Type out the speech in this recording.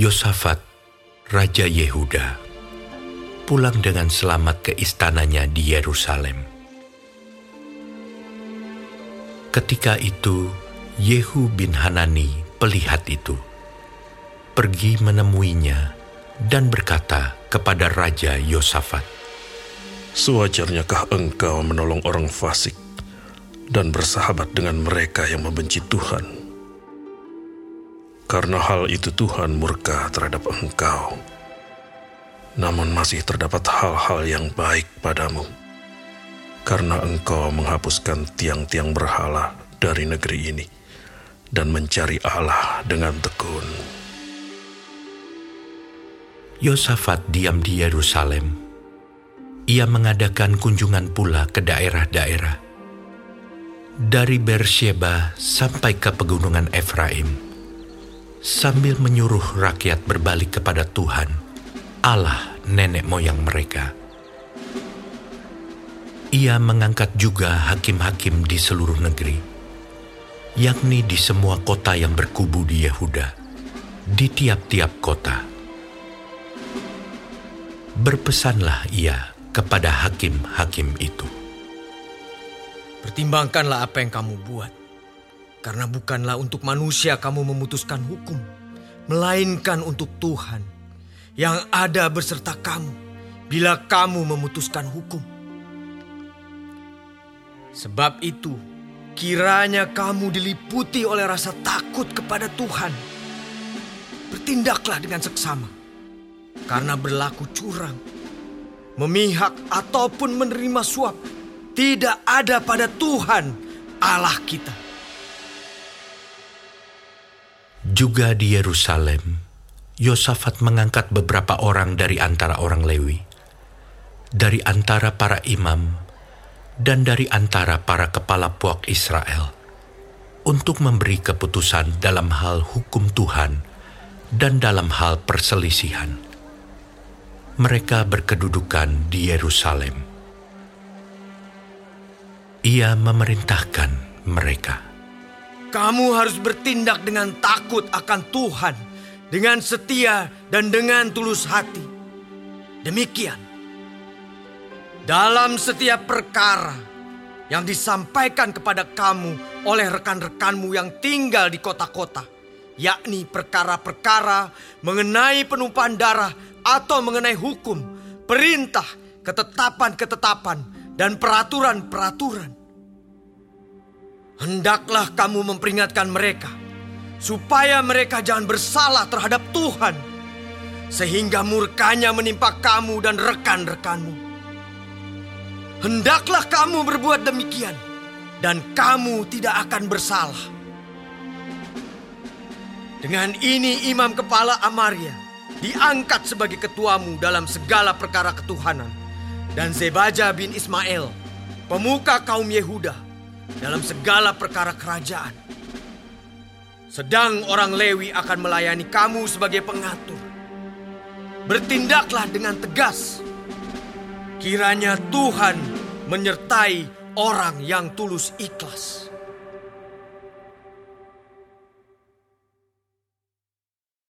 Yosafat, Raja Yehuda, pulang dengan selamat ke istananya di Yerusalem. Ketika itu, Yehu bin Hanani, pelihat itu, pergi menemuinya dan berkata kepada Raja Yosafat, Sewajarnyakah engkau menolong orang fasik dan bersahabat dengan mereka yang membenci Tuhan? Karena hal itu Tuhan murka terhadap engkau. Namun masih terdapat hal-hal yang baik padamu. Karena engkau menghapuskan tiang-tiang berhala dari negeri ini dan mencari Allah dengan tekun. Yosafat diam di Yerusalem. Ia mengadakan kunjungan pula ke daerah-daerah. Dari Bersheba sampai ke pegunungan Efraim, sambil menyuruh rakyat berbalik kepada Tuhan, Allah nenek moyang mereka. Ia mengangkat juga hakim-hakim di seluruh negeri, yakni di semua kota yang berkubu di Yehuda, di tiap-tiap kota. Berpesanlah ia kepada hakim-hakim itu. Pertimbangkanlah apa yang kamu buat. Karena bukanlah untuk manusia kamu memutuskan hukum, melainkan untuk Tuhan yang ada beserta kamu bila kamu memutuskan hukum. Sebab itu, kiranya kamu diliputi oleh rasa takut kepada Tuhan. Bertindaklah dengan seksama, karena berlaku curang memihak ataupun menerima suap tidak ada pada Tuhan Allah kita. Juga di Yerusalem, Yosafat mengangkat beberapa orang dari antara orang Lewi, dari antara para imam, dan dari antara para kepala puak Israel, untuk memberi keputusan dalam hal hukum Tuhan dan dalam hal perselisihan mereka berkedudukan di Yerusalem. Ia memerintahkan mereka. Kamu harus bertindak dengan takut akan Tuhan, dengan setia dan dengan tulus hati. Demikian, dalam setiap perkara yang disampaikan kepada kamu oleh rekan-rekanmu yang tinggal di kota-kota, yakni perkara-perkara mengenai penumpahan darah atau mengenai hukum, perintah, ketetapan-ketetapan, dan peraturan-peraturan. Hendaklah kamu memperingatkan mereka, supaya mereka jangan bersalah terhadap Tuhan, sehingga murkanya menimpa kamu dan rekan-rekanmu. Hendaklah kamu berbuat demikian, dan kamu tidak akan bersalah. Dengan ini imam kepala Amaria diangkat sebagai ketuamu dalam segala perkara ketuhanan. Dan Zebaja bin Ismail, pemuka kaum Yehuda, dalam segala perkara kerajaan. Sedang orang Lewi akan melayani kamu sebagai pengatur. Bertindaklah dengan tegas. Kiranya Tuhan menyertai orang yang tulus ikhlas.